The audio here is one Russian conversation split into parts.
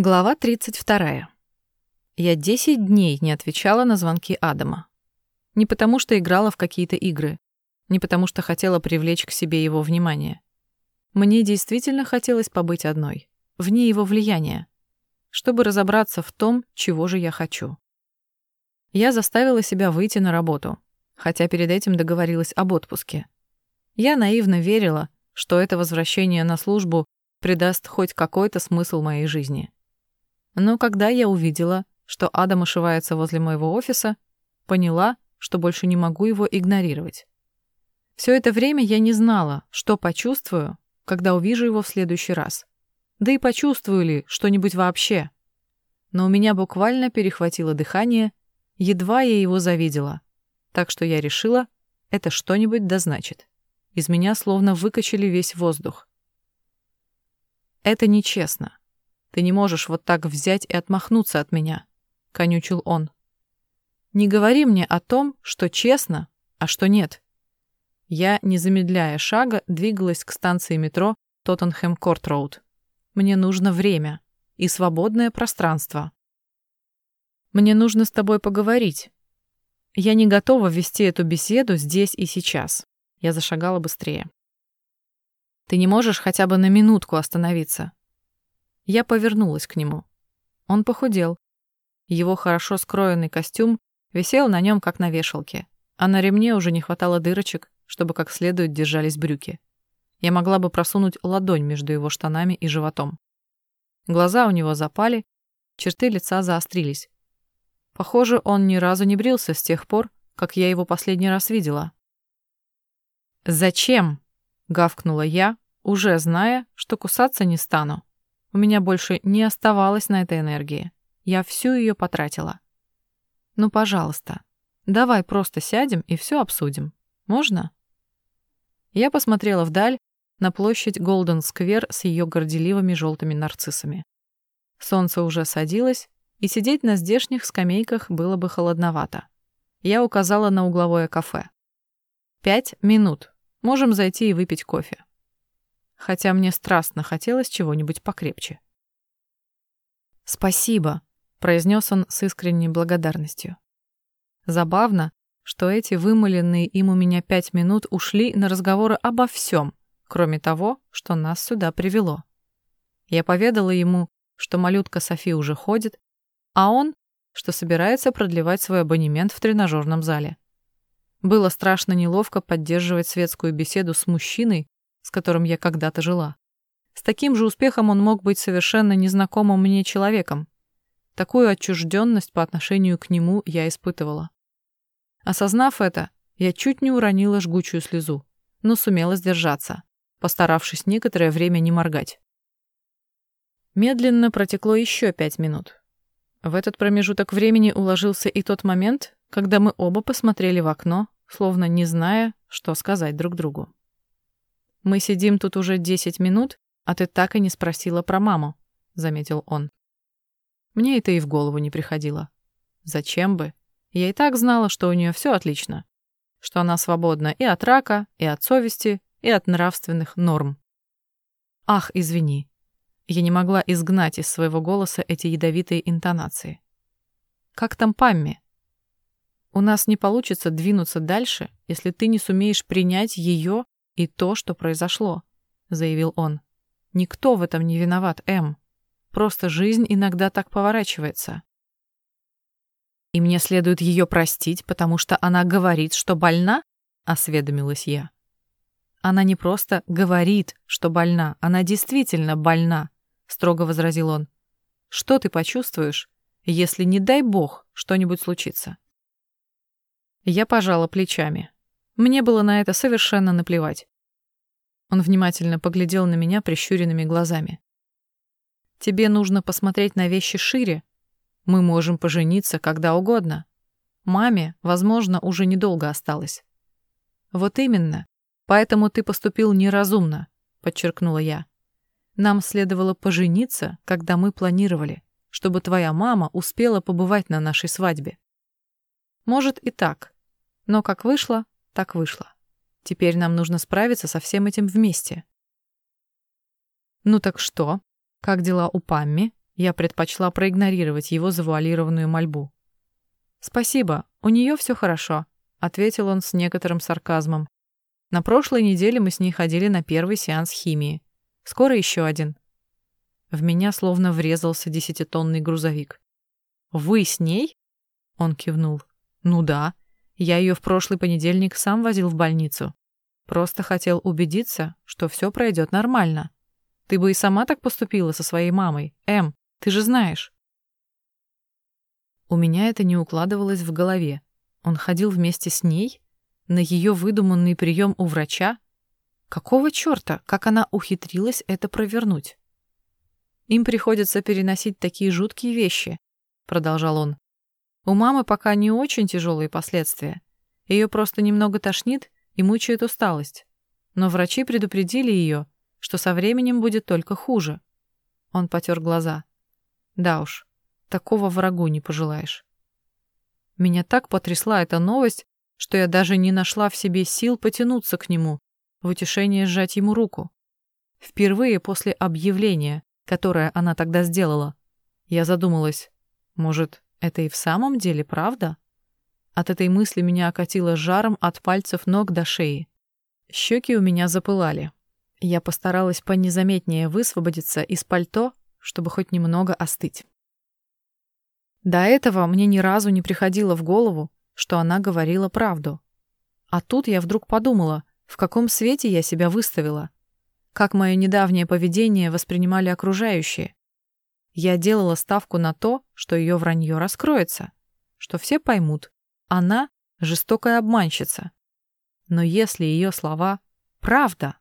Глава 32. Я 10 дней не отвечала на звонки Адама. Не потому, что играла в какие-то игры, не потому, что хотела привлечь к себе его внимание. Мне действительно хотелось побыть одной, вне его влияния, чтобы разобраться в том, чего же я хочу. Я заставила себя выйти на работу, хотя перед этим договорилась об отпуске. Я наивно верила, что это возвращение на службу придаст хоть какой-то смысл моей жизни. Но когда я увидела, что Адам ошивается возле моего офиса, поняла, что больше не могу его игнорировать. Все это время я не знала, что почувствую, когда увижу его в следующий раз. Да и почувствую ли что-нибудь вообще. Но у меня буквально перехватило дыхание, едва я его завидела. Так что я решила, это что-нибудь да значит. Из меня словно выкачали весь воздух. Это нечестно. Ты не можешь вот так взять и отмахнуться от меня, конючил он. Не говори мне о том, что честно, а что нет. Я, не замедляя шага, двигалась к станции метро Тоттенхэм-Корт-Роуд. Мне нужно время и свободное пространство. Мне нужно с тобой поговорить. Я не готова вести эту беседу здесь и сейчас. Я зашагала быстрее. Ты не можешь хотя бы на минутку остановиться? Я повернулась к нему. Он похудел. Его хорошо скроенный костюм висел на нем, как на вешалке, а на ремне уже не хватало дырочек, чтобы как следует держались брюки. Я могла бы просунуть ладонь между его штанами и животом. Глаза у него запали, черты лица заострились. Похоже, он ни разу не брился с тех пор, как я его последний раз видела. «Зачем?» — гавкнула я, уже зная, что кусаться не стану. У меня больше не оставалось на это энергии. Я всю ее потратила. Ну, пожалуйста, давай просто сядем и все обсудим. Можно? Я посмотрела вдаль на площадь Голден-сквер с ее горделивыми желтыми нарциссами. Солнце уже садилось, и сидеть на здешних скамейках было бы холодновато. Я указала на угловое кафе. «Пять минут. Можем зайти и выпить кофе» хотя мне страстно хотелось чего-нибудь покрепче. «Спасибо», — произнес он с искренней благодарностью. Забавно, что эти вымыленные им у меня пять минут ушли на разговоры обо всем, кроме того, что нас сюда привело. Я поведала ему, что малютка Софи уже ходит, а он, что собирается продлевать свой абонемент в тренажерном зале. Было страшно неловко поддерживать светскую беседу с мужчиной, с которым я когда-то жила. С таким же успехом он мог быть совершенно незнакомым мне человеком. Такую отчужденность по отношению к нему я испытывала. Осознав это, я чуть не уронила жгучую слезу, но сумела сдержаться, постаравшись некоторое время не моргать. Медленно протекло еще пять минут. В этот промежуток времени уложился и тот момент, когда мы оба посмотрели в окно, словно не зная, что сказать друг другу. Мы сидим тут уже десять минут, а ты так и не спросила про маму, заметил он. Мне это и в голову не приходило. Зачем бы? Я и так знала, что у нее все отлично, что она свободна и от рака, и от совести, и от нравственных норм. Ах, извини. Я не могла изгнать из своего голоса эти ядовитые интонации. Как там Памми? У нас не получится двинуться дальше, если ты не сумеешь принять ее и то, что произошло», — заявил он. «Никто в этом не виноват, Эм. Просто жизнь иногда так поворачивается». «И мне следует ее простить, потому что она говорит, что больна?» — осведомилась я. «Она не просто говорит, что больна, она действительно больна», — строго возразил он. «Что ты почувствуешь, если, не дай бог, что-нибудь случится?» Я пожала плечами. Мне было на это совершенно наплевать. Он внимательно поглядел на меня прищуренными глазами. «Тебе нужно посмотреть на вещи шире. Мы можем пожениться когда угодно. Маме, возможно, уже недолго осталось». «Вот именно. Поэтому ты поступил неразумно», — подчеркнула я. «Нам следовало пожениться, когда мы планировали, чтобы твоя мама успела побывать на нашей свадьбе». «Может и так. Но как вышло, так вышло. Теперь нам нужно справиться со всем этим вместе. Ну так что? Как дела у Памми? Я предпочла проигнорировать его завуалированную мольбу. «Спасибо, у нее все хорошо», — ответил он с некоторым сарказмом. «На прошлой неделе мы с ней ходили на первый сеанс химии. Скоро еще один». В меня словно врезался десятитонный грузовик. «Вы с ней?» — он кивнул. «Ну да. Я ее в прошлый понедельник сам возил в больницу. Просто хотел убедиться, что все пройдет нормально. Ты бы и сама так поступила со своей мамой. Эм, ты же знаешь». У меня это не укладывалось в голове. Он ходил вместе с ней? На ее выдуманный прием у врача? Какого черта, как она ухитрилась это провернуть? Им приходится переносить такие жуткие вещи, продолжал он. У мамы пока не очень тяжелые последствия. Ее просто немного тошнит и мучает усталость. Но врачи предупредили ее, что со временем будет только хуже. Он потер глаза. Да уж, такого врагу не пожелаешь. Меня так потрясла эта новость, что я даже не нашла в себе сил потянуться к нему, в утешение сжать ему руку. Впервые после объявления, которое она тогда сделала, я задумалась, может, это и в самом деле правда? От этой мысли меня окатило жаром от пальцев ног до шеи. Щеки у меня запылали. Я постаралась понезаметнее высвободиться из пальто, чтобы хоть немного остыть. До этого мне ни разу не приходило в голову, что она говорила правду. А тут я вдруг подумала, в каком свете я себя выставила, как мое недавнее поведение воспринимали окружающие. Я делала ставку на то, что ее вранье раскроется, что все поймут, она — жестокая обманщица. Но если ее слова — правда,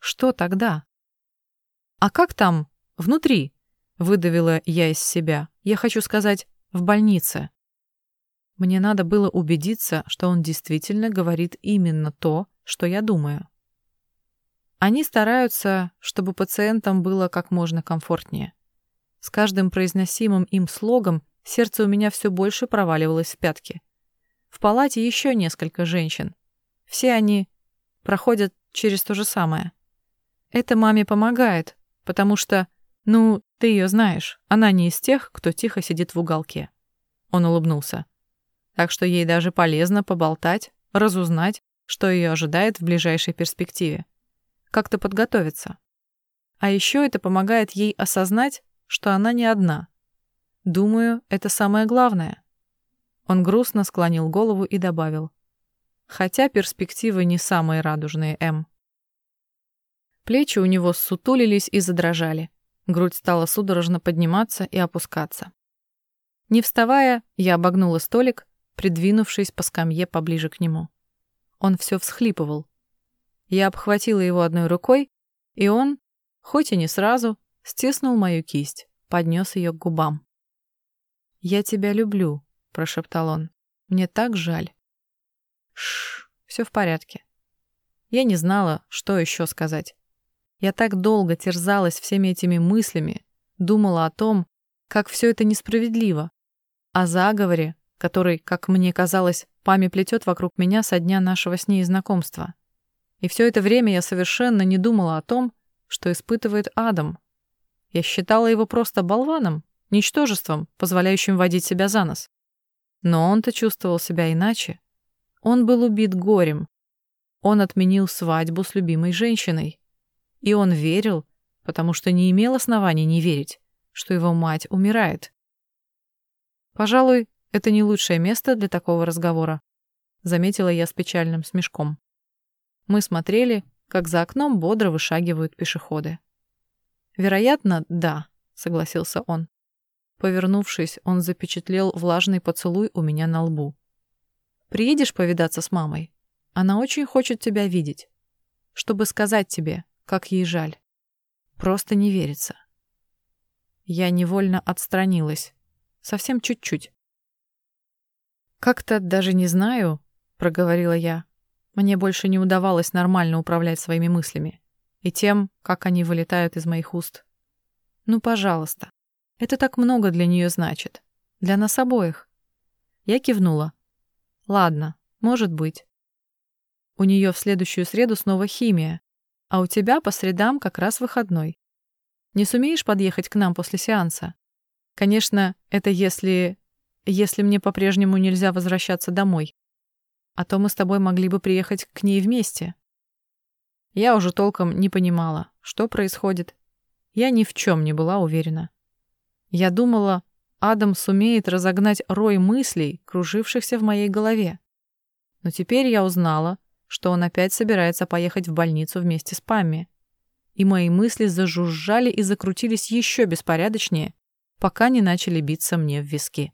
что тогда? А как там, внутри? Выдавила я из себя. Я хочу сказать, в больнице. Мне надо было убедиться, что он действительно говорит именно то, что я думаю. Они стараются, чтобы пациентам было как можно комфортнее. С каждым произносимым им слогом сердце у меня все больше проваливалось в пятки. В палате еще несколько женщин. Все они проходят через то же самое. Это маме помогает, потому что «Ну, ты ее знаешь. Она не из тех, кто тихо сидит в уголке». Он улыбнулся. «Так что ей даже полезно поболтать, разузнать, что ее ожидает в ближайшей перспективе. Как-то подготовиться. А еще это помогает ей осознать, что она не одна. Думаю, это самое главное». Он грустно склонил голову и добавил. «Хотя перспективы не самые радужные, М». Плечи у него ссутулились и задрожали. Грудь стала судорожно подниматься и опускаться. Не вставая, я обогнула столик, придвинувшись по скамье поближе к нему. Он все всхлипывал. Я обхватила его одной рукой, и он, хоть и не сразу, стиснул мою кисть, поднес ее к губам. «Я тебя люблю», — прошептал он. «Мне так жаль». Шш, все в порядке. Я не знала, что еще сказать. Я так долго терзалась всеми этими мыслями, думала о том, как все это несправедливо, о заговоре, который, как мне казалось, пами плетет вокруг меня со дня нашего с ней знакомства. И все это время я совершенно не думала о том, что испытывает Адам. Я считала его просто болваном, ничтожеством, позволяющим водить себя за нос. Но он-то чувствовал себя иначе. Он был убит горем. Он отменил свадьбу с любимой женщиной. И он верил, потому что не имел оснований не верить, что его мать умирает. «Пожалуй, это не лучшее место для такого разговора», заметила я с печальным смешком. Мы смотрели, как за окном бодро вышагивают пешеходы. «Вероятно, да», — согласился он. Повернувшись, он запечатлел влажный поцелуй у меня на лбу. «Приедешь повидаться с мамой? Она очень хочет тебя видеть. Чтобы сказать тебе, как ей жаль. Просто не верится. Я невольно отстранилась. Совсем чуть-чуть. «Как-то даже не знаю», — проговорила я. Мне больше не удавалось нормально управлять своими мыслями и тем, как они вылетают из моих уст. «Ну, пожалуйста. Это так много для нее значит. Для нас обоих». Я кивнула. «Ладно, может быть». У нее в следующую среду снова химия, а у тебя по средам как раз выходной. Не сумеешь подъехать к нам после сеанса? Конечно, это если... если мне по-прежнему нельзя возвращаться домой. А то мы с тобой могли бы приехать к ней вместе. Я уже толком не понимала, что происходит. Я ни в чем не была уверена. Я думала, Адам сумеет разогнать рой мыслей, кружившихся в моей голове. Но теперь я узнала, что он опять собирается поехать в больницу вместе с Памми. И мои мысли зажужжали и закрутились еще беспорядочнее, пока не начали биться мне в виски.